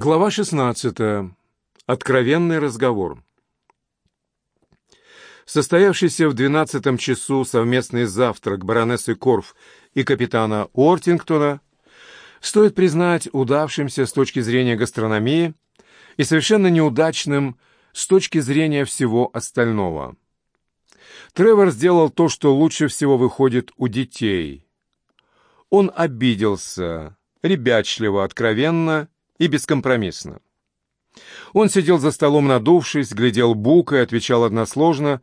Глава 16. Откровенный разговор. Состоявшийся в двенадцатом часу совместный завтрак баронессы Корф и капитана Ортингтона стоит признать удавшимся с точки зрения гастрономии и совершенно неудачным с точки зрения всего остального. Тревор сделал то, что лучше всего выходит у детей. Он обиделся, ребячливо, откровенно и бескомпромиссно. Он сидел за столом надувшись, глядел букой, отвечал односложно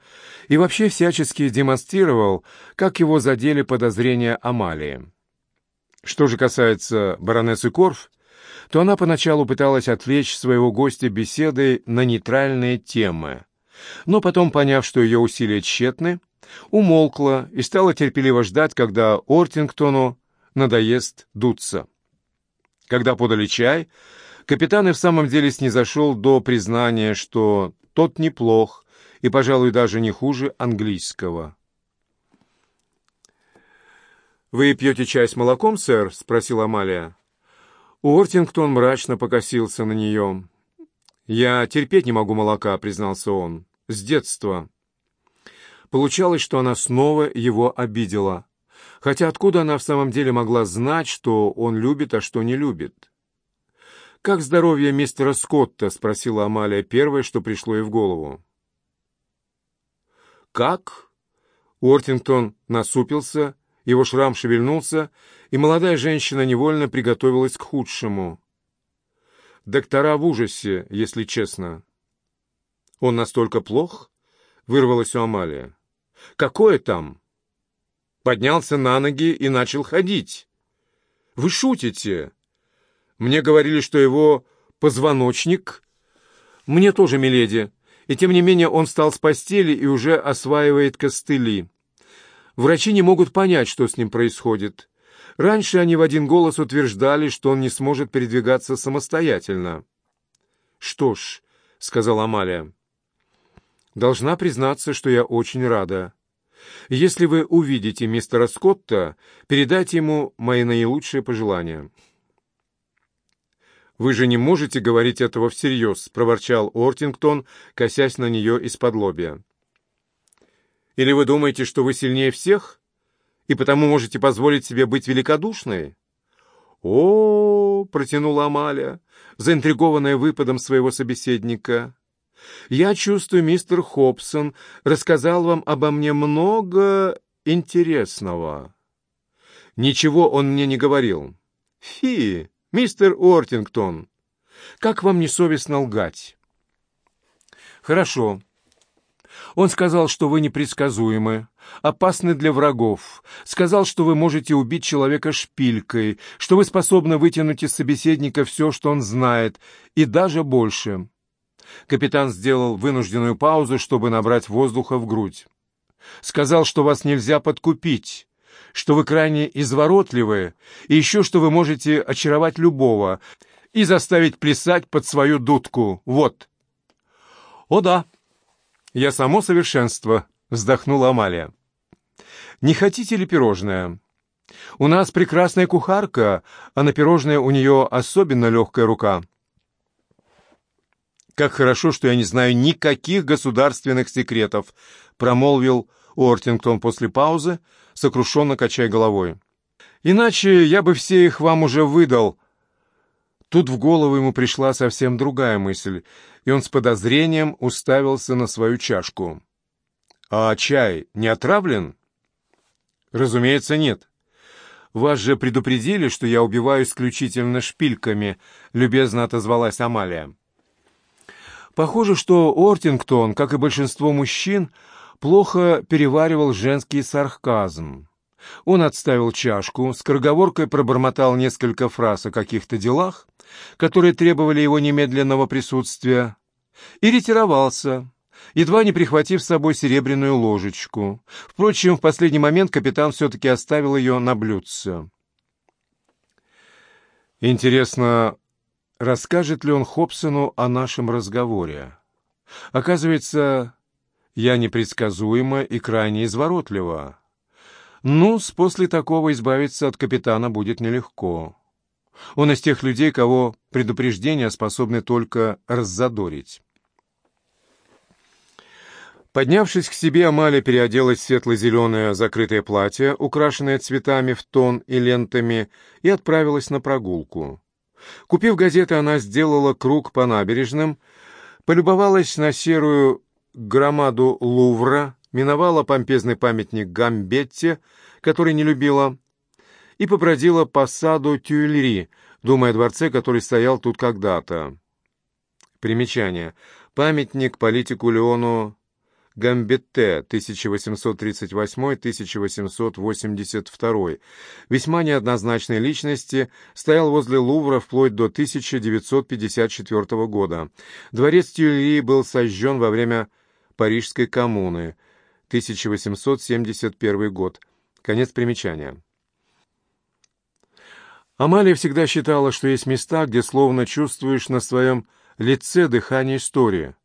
и вообще всячески демонстрировал, как его задели подозрения Амалии. Что же касается баронессы Корф, то она поначалу пыталась отвлечь своего гостя беседой на нейтральные темы, но потом, поняв, что ее усилия тщетны, умолкла и стала терпеливо ждать, когда Ортингтону надоест дуться. Когда подали чай, капитан и в самом деле снизошел до признания, что тот неплох и, пожалуй, даже не хуже английского. «Вы пьете чай с молоком, сэр?» — спросила Амалия. Уортингтон мрачно покосился на нее. «Я терпеть не могу молока», — признался он. «С детства». Получалось, что она снова его обидела. Хотя откуда она в самом деле могла знать, что он любит, а что не любит? «Как здоровье мистера Скотта?» — спросила Амалия первое, что пришло ей в голову. «Как?» Уортингтон насупился, его шрам шевельнулся, и молодая женщина невольно приготовилась к худшему. «Доктора в ужасе, если честно». «Он настолько плох?» — вырвалась у Амалия. «Какое там?» Поднялся на ноги и начал ходить. «Вы шутите?» «Мне говорили, что его позвоночник...» «Мне тоже, миледи. И тем не менее он встал с постели и уже осваивает костыли. Врачи не могут понять, что с ним происходит. Раньше они в один голос утверждали, что он не сможет передвигаться самостоятельно». «Что ж», — сказала Амалия, — «должна признаться, что я очень рада. Если вы увидите мистера Скотта, передайте ему мои наилучшие пожелания». «Вы же не можете говорить этого всерьез», — проворчал Ортингтон, косясь на нее из-под лобья. «Или вы думаете, что вы сильнее всех, и потому можете позволить себе быть великодушной?» «О, -о, -о — протянула Амалия, заинтригованная выпадом своего собеседника. Я чувствую, мистер Хобсон рассказал вам обо мне много интересного. Ничего он мне не говорил. Фи, мистер Ортингтон, как вам не совестно лгать? Хорошо. Он сказал, что вы непредсказуемы, опасны для врагов, сказал, что вы можете убить человека шпилькой, что вы способны вытянуть из собеседника все, что он знает, и даже больше. Капитан сделал вынужденную паузу, чтобы набрать воздуха в грудь. «Сказал, что вас нельзя подкупить, что вы крайне изворотливы, и еще что вы можете очаровать любого и заставить плясать под свою дудку. Вот». «О да, я само совершенство», — вздохнула Амалия. «Не хотите ли пирожное?» «У нас прекрасная кухарка, а на пирожное у нее особенно легкая рука». «Как хорошо, что я не знаю никаких государственных секретов», — промолвил Уортингтон после паузы, сокрушенно качая головой. «Иначе я бы все их вам уже выдал». Тут в голову ему пришла совсем другая мысль, и он с подозрением уставился на свою чашку. «А чай не отравлен?» «Разумеется, нет. Вас же предупредили, что я убиваю исключительно шпильками», — любезно отозвалась Амалия. Похоже, что Ортингтон, как и большинство мужчин, плохо переваривал женский сарказм. Он отставил чашку, скороговоркой пробормотал несколько фраз о каких-то делах, которые требовали его немедленного присутствия, и ретировался, едва не прихватив с собой серебряную ложечку. Впрочем, в последний момент капитан все-таки оставил ее на блюдце. Интересно, расскажет ли он Хобсону о нашем разговоре. Оказывается, я непредсказуема и крайне изворотлива. ну после такого избавиться от капитана будет нелегко. Он из тех людей, кого предупреждения способны только раззадорить. Поднявшись к себе, Амалия переоделась в светло-зеленое закрытое платье, украшенное цветами в тон и лентами, и отправилась на прогулку. Купив газеты, она сделала круг по набережным, полюбовалась на серую громаду Лувра, миновала помпезный памятник Гамбетте, который не любила, и побродила по саду Тюильри, думая о дворце, который стоял тут когда-то. Примечание. Памятник политику Леону Гамбетте 1838-1882, весьма неоднозначной личности, стоял возле Лувра вплоть до 1954 года. Дворец Тюильри был сожжен во время Парижской коммуны, 1871 год. Конец примечания. Амалия всегда считала, что есть места, где словно чувствуешь на своем лице дыхание истории.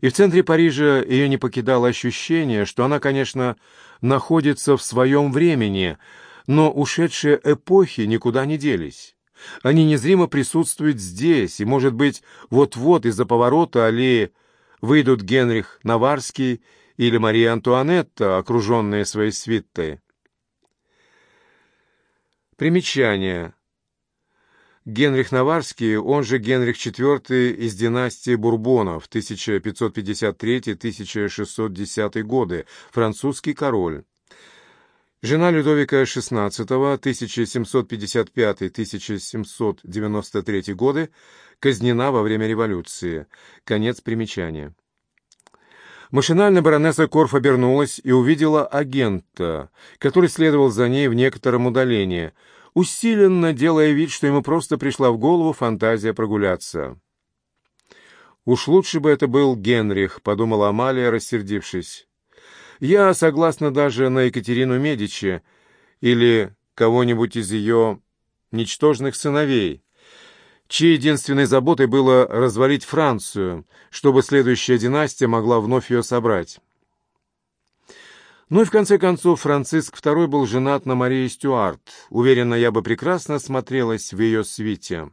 И в центре Парижа ее не покидало ощущение, что она, конечно, находится в своем времени, но ушедшие эпохи никуда не делись. Они незримо присутствуют здесь, и, может быть, вот-вот из-за поворота аллеи выйдут Генрих Наварский или Мария Антуанетта, окруженные своей свитой. Примечание. Генрих Наварский, он же Генрих IV из династии Бурбонов, 1553-1610 годы, французский король. Жена Людовика XVI, 1755-1793 годы, казнена во время революции. Конец примечания. Машинально баронесса Корф обернулась и увидела агента, который следовал за ней в некотором удалении – усиленно делая вид, что ему просто пришла в голову фантазия прогуляться. «Уж лучше бы это был Генрих», — подумала Амалия, рассердившись. «Я согласна даже на Екатерину Медичи или кого-нибудь из ее ничтожных сыновей, чьей единственной заботой было развалить Францию, чтобы следующая династия могла вновь ее собрать». Ну и в конце концов Франциск II был женат на Марии Стюарт. Уверена, я бы прекрасно смотрелась в ее свите.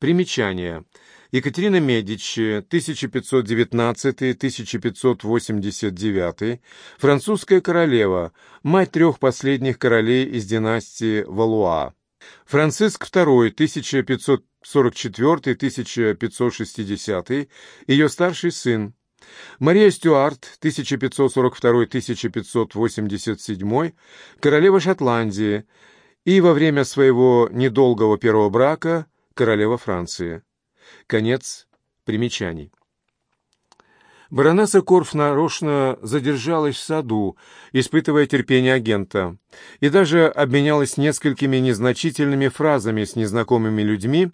Примечание. Екатерина Медичи, 1519-1589, французская королева, мать трех последних королей из династии Валуа. Франциск II, 1544-1560, ее старший сын, Мария Стюарт, 1542-1587, королева Шотландии, и во время своего недолгого первого брака королева Франции. Конец примечаний. Баронесса Корф нарочно задержалась в саду, испытывая терпение агента, и даже обменялась несколькими незначительными фразами с незнакомыми людьми,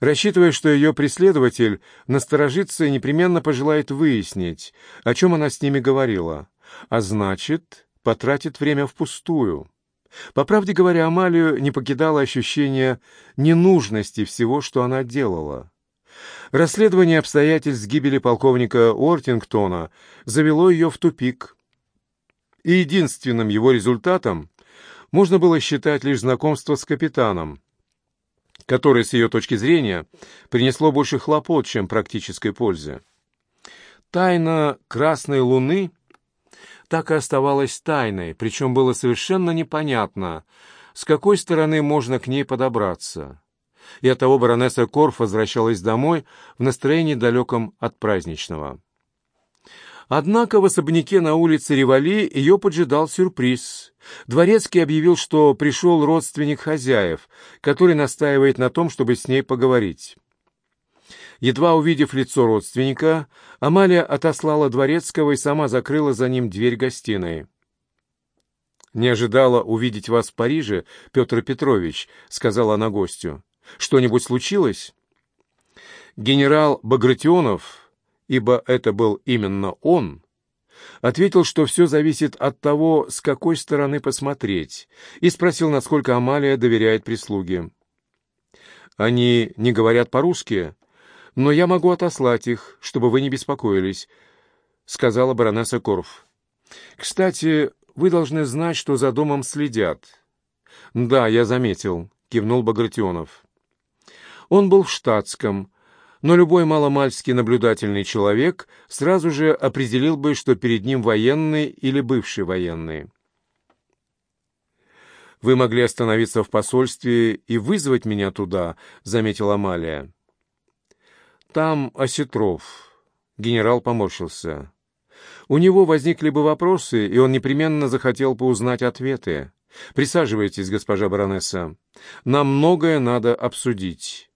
рассчитывая, что ее преследователь насторожится и непременно пожелает выяснить, о чем она с ними говорила, а значит, потратит время впустую. По правде говоря, Амалию не покидало ощущение ненужности всего, что она делала. Расследование обстоятельств гибели полковника Уортингтона завело ее в тупик. И единственным его результатом можно было считать лишь знакомство с капитаном, которое, с ее точки зрения, принесло больше хлопот, чем практической пользы. Тайна Красной Луны так и оставалась тайной, причем было совершенно непонятно, с какой стороны можно к ней подобраться и оттого баронесса Корф возвращалась домой в настроении далеком от праздничного. Однако в особняке на улице Ревали ее поджидал сюрприз. Дворецкий объявил, что пришел родственник хозяев, который настаивает на том, чтобы с ней поговорить. Едва увидев лицо родственника, Амалия отослала Дворецкого и сама закрыла за ним дверь гостиной. «Не ожидала увидеть вас в Париже, Петр Петрович», — сказала она гостю. Что-нибудь случилось? Генерал Багратионов, ибо это был именно он, ответил, что все зависит от того, с какой стороны посмотреть, и спросил, насколько Амалия доверяет прислуге. «Они не говорят по-русски, но я могу отослать их, чтобы вы не беспокоились», — сказала баронесса Корф. «Кстати, вы должны знать, что за домом следят». «Да, я заметил», — кивнул Багратионов. Он был в штатском, но любой маломальски наблюдательный человек сразу же определил бы, что перед ним военный или бывший военный. «Вы могли остановиться в посольстве и вызвать меня туда», — заметила Амалия. «Там Осетров». Генерал поморщился. «У него возникли бы вопросы, и он непременно захотел бы узнать ответы. Присаживайтесь, госпожа баронесса. Нам многое надо обсудить».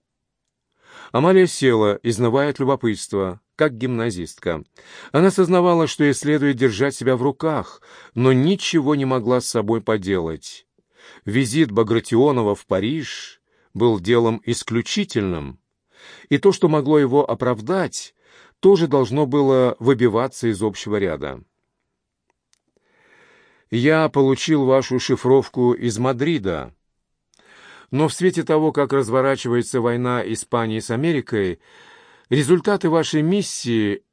Амалия села, изнывая от любопытства, как гимназистка. Она сознавала, что ей следует держать себя в руках, но ничего не могла с собой поделать. Визит Багратионова в Париж был делом исключительным, и то, что могло его оправдать, тоже должно было выбиваться из общего ряда. «Я получил вашу шифровку из Мадрида», но в свете того, как разворачивается война Испании с Америкой, результаты вашей миссии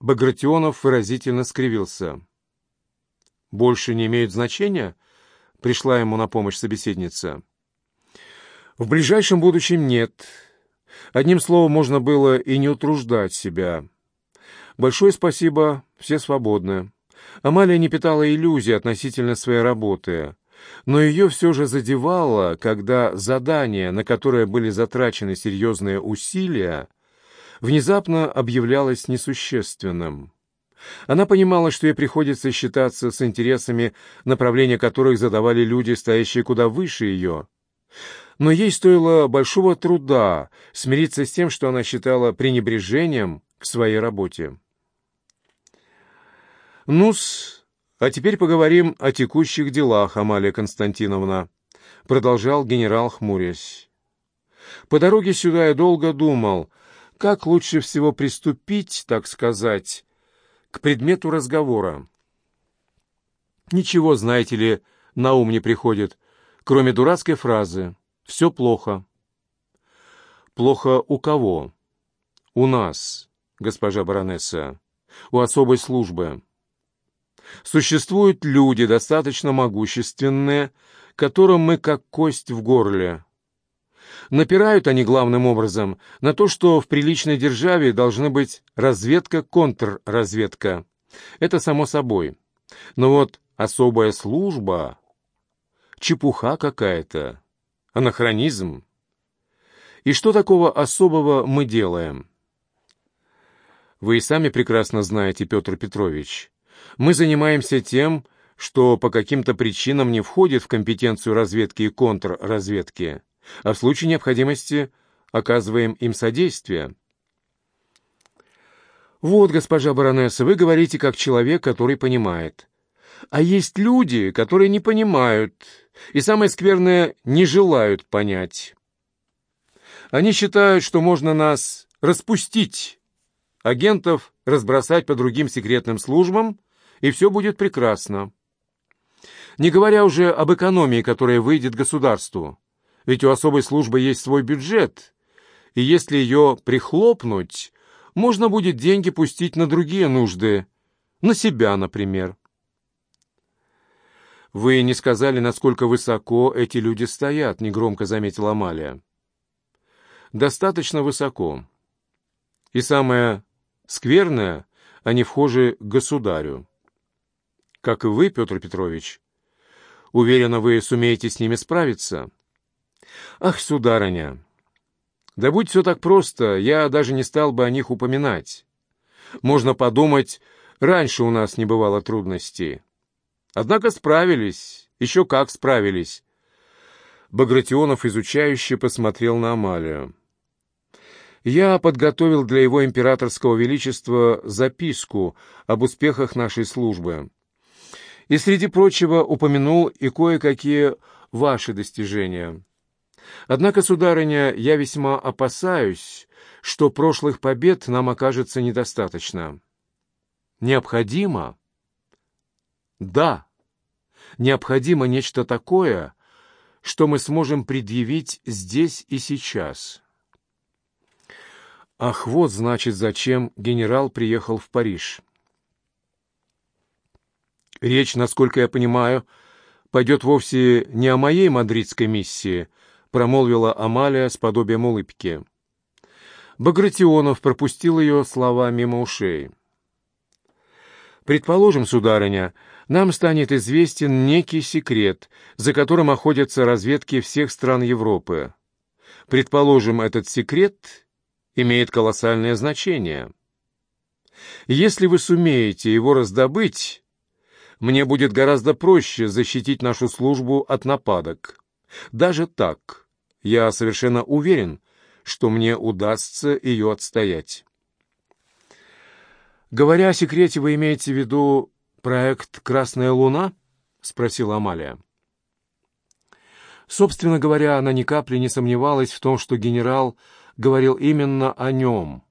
Багратионов выразительно скривился. «Больше не имеют значения?» — пришла ему на помощь собеседница. «В ближайшем будущем нет. Одним словом, можно было и не утруждать себя. Большое спасибо, все свободны». Амалия не питала иллюзий относительно своей работы но ее все же задевало, когда задание, на которое были затрачены серьезные усилия, внезапно объявлялось несущественным. Она понимала, что ей приходится считаться с интересами, направления которых задавали люди, стоящие куда выше ее. Но ей стоило большого труда смириться с тем, что она считала пренебрежением к своей работе. «Ну-с, «А теперь поговорим о текущих делах, Амалия Константиновна», — продолжал генерал, хмурясь. «По дороге сюда я долго думал, как лучше всего приступить, так сказать, к предмету разговора. Ничего, знаете ли, на ум не приходит, кроме дурацкой фразы «все плохо». «Плохо у кого?» «У нас, госпожа баронесса, у особой службы». Существуют люди, достаточно могущественные, которым мы как кость в горле. Напирают они главным образом на то, что в приличной державе должны быть разведка-контрразведка. Это само собой. Но вот особая служба — чепуха какая-то, анахронизм. И что такого особого мы делаем? Вы и сами прекрасно знаете, Петр Петрович, мы занимаемся тем, что по каким-то причинам не входит в компетенцию разведки и контрразведки, а в случае необходимости оказываем им содействие. Вот, госпожа баронесса, вы говорите как человек, который понимает. А есть люди, которые не понимают, и самое скверное, не желают понять. Они считают, что можно нас распустить, агентов разбросать по другим секретным службам, и все будет прекрасно. Не говоря уже об экономии, которая выйдет государству. Ведь у особой службы есть свой бюджет, и если ее прихлопнуть, можно будет деньги пустить на другие нужды, на себя, например. «Вы не сказали, насколько высоко эти люди стоят», — негромко заметила Амалия. «Достаточно высоко. И самое скверное, они вхожи к государю как и вы, Петр Петрович. Уверена, вы сумеете с ними справиться. Ах, сударыня, да будь все так просто, я даже не стал бы о них упоминать. Можно подумать, раньше у нас не бывало трудностей. Однако справились, еще как справились. Багратионов изучающе посмотрел на Амалию. Я подготовил для его императорского величества записку об успехах нашей службы и, среди прочего, упомянул и кое-какие ваши достижения. Однако, сударыня, я весьма опасаюсь, что прошлых побед нам окажется недостаточно. Необходимо? Да, необходимо нечто такое, что мы сможем предъявить здесь и сейчас. Ах, вот, значит, зачем генерал приехал в Париж. Речь, насколько я понимаю, пойдет вовсе не о моей мадридской миссии, промолвила Амалия с подобием улыбки. Багратионов пропустил ее слова мимо ушей. «Предположим, сударыня, нам станет известен некий секрет, за которым охотятся разведки всех стран Европы. Предположим, этот секрет имеет колоссальное значение. Если вы сумеете его раздобыть, мне будет гораздо проще защитить нашу службу от нападок. Даже так, я совершенно уверен, что мне удастся ее отстоять. Говоря о секрете, вы имеете в виду проект «Красная луна»? — спросила Амалия. Собственно говоря, она ни капли не сомневалась в том, что генерал говорил именно о нем.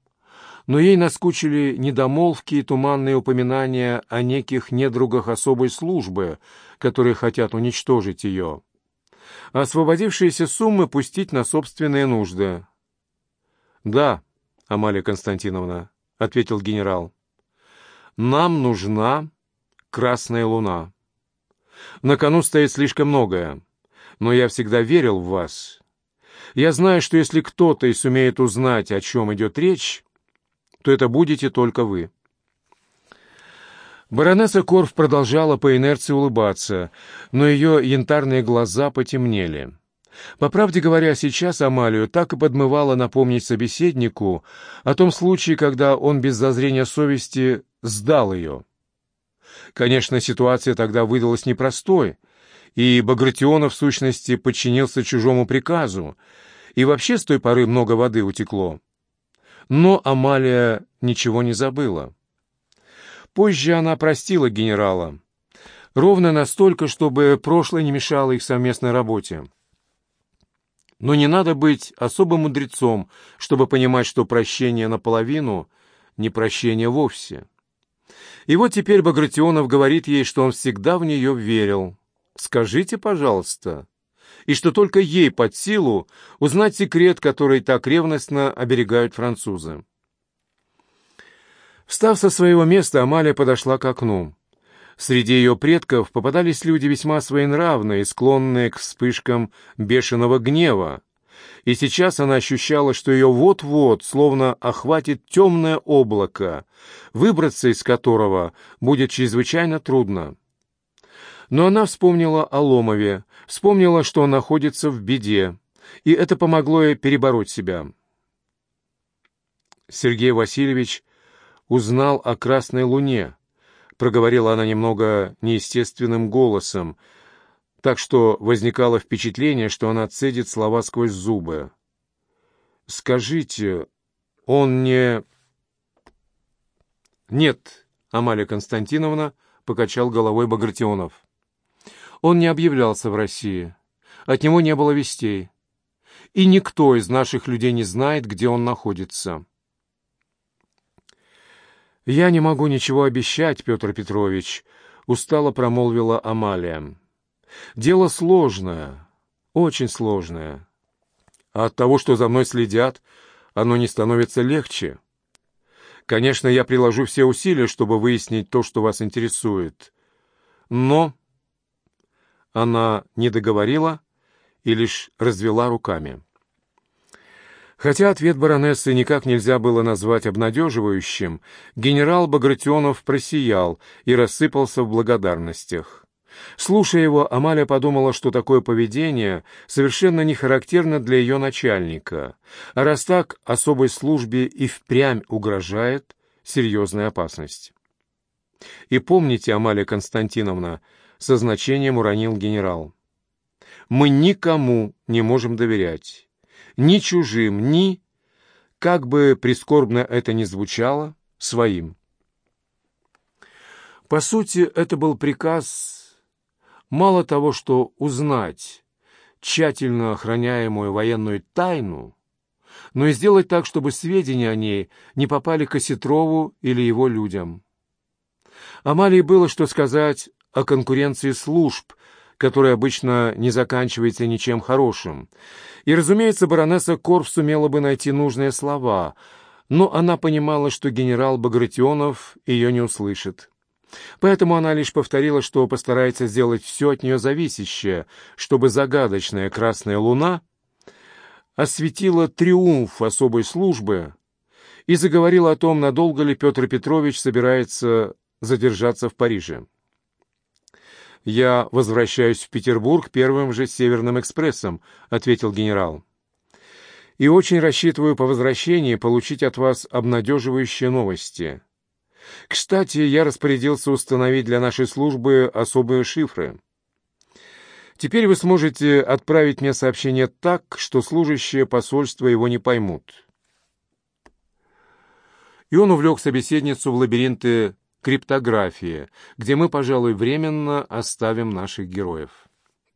Но ей наскучили недомолвки и туманные упоминания о неких недругах особой службы, которые хотят уничтожить ее. Освободившиеся суммы пустить на собственные нужды. «Да, Амалия Константиновна», — ответил генерал, — «нам нужна красная луна. На кону стоит слишком многое, но я всегда верил в вас. Я знаю, что если кто-то и сумеет узнать, о чем идет речь, то это будете только вы». Баронесса Корф продолжала по инерции улыбаться, но ее янтарные глаза потемнели. По правде говоря, сейчас Амалию так и подмывало напомнить собеседнику о том случае, когда он без зазрения совести сдал ее. Конечно, ситуация тогда выдалась непростой, и Багратионов, в сущности, подчинился чужому приказу, и вообще с той поры много воды утекло. Но Амалия ничего не забыла. Позже она простила генерала. Ровно настолько, чтобы прошлое не мешало их совместной работе. Но не надо быть особым мудрецом, чтобы понимать, что прощение наполовину — не прощение вовсе. И вот теперь Багратионов говорит ей, что он всегда в нее верил. «Скажите, пожалуйста», и что только ей под силу узнать секрет, который так ревностно оберегают французы. Встав со своего места, Амалия подошла к окну. Среди ее предков попадались люди весьма своенравные, склонные к вспышкам бешеного гнева. И сейчас она ощущала, что ее вот-вот словно охватит темное облако, выбраться из которого будет чрезвычайно трудно. Но она вспомнила о Ломове, вспомнила, что он находится в беде, и это помогло ей перебороть себя. Сергей Васильевич узнал о Красной Луне, проговорила она немного неестественным голосом, так что возникало впечатление, что она цедит слова сквозь зубы. «Скажите, он не...» «Нет», — Амалия Константиновна покачал головой Багратионов. «Он не объявлялся в России. От него не было вестей. И никто из наших людей не знает, где он находится». «Я не могу ничего обещать, Петр Петрович», — устало промолвила Амалия. «Дело сложное, очень сложное. А от того, что за мной следят, оно не становится легче. Конечно, я приложу все усилия, чтобы выяснить то, что вас интересует. Но...» Она не договорила и лишь развела руками. Хотя ответ баронессы никак нельзя было назвать обнадеживающим, генерал Багратионов просиял и рассыпался в благодарностях. Слушая его, Амалия подумала, что такое поведение совершенно не характерно для ее начальника, а раз так, особой службе и впрямь угрожает серьезная опасность. «И помните, Амалия Константиновна», — со значением уронил генерал, — «мы никому не можем доверять» ни чужим, ни, как бы прискорбно это ни звучало, своим. По сути, это был приказ мало того, что узнать тщательно охраняемую военную тайну, но и сделать так, чтобы сведения о ней не попали к Осетрову или его людям. Амалии было что сказать о конкуренции служб, которая обычно не заканчивается ничем хорошим. И, разумеется, баронесса Корф сумела бы найти нужные слова, но она понимала, что генерал Багратионов ее не услышит. Поэтому она лишь повторила, что постарается сделать все от нее зависящее, чтобы загадочная красная луна осветила триумф особой службы и заговорила о том, надолго ли Петр Петрович собирается задержаться в Париже. «Я возвращаюсь в Петербург первым же Северным экспрессом», — ответил генерал. «И очень рассчитываю по возвращении получить от вас обнадеживающие новости. Кстати, я распорядился установить для нашей службы особые шифры. Теперь вы сможете отправить мне сообщение так, что служащие посольства его не поймут». И он увлек собеседницу в лабиринты криптографии, где мы, пожалуй, временно оставим наших героев.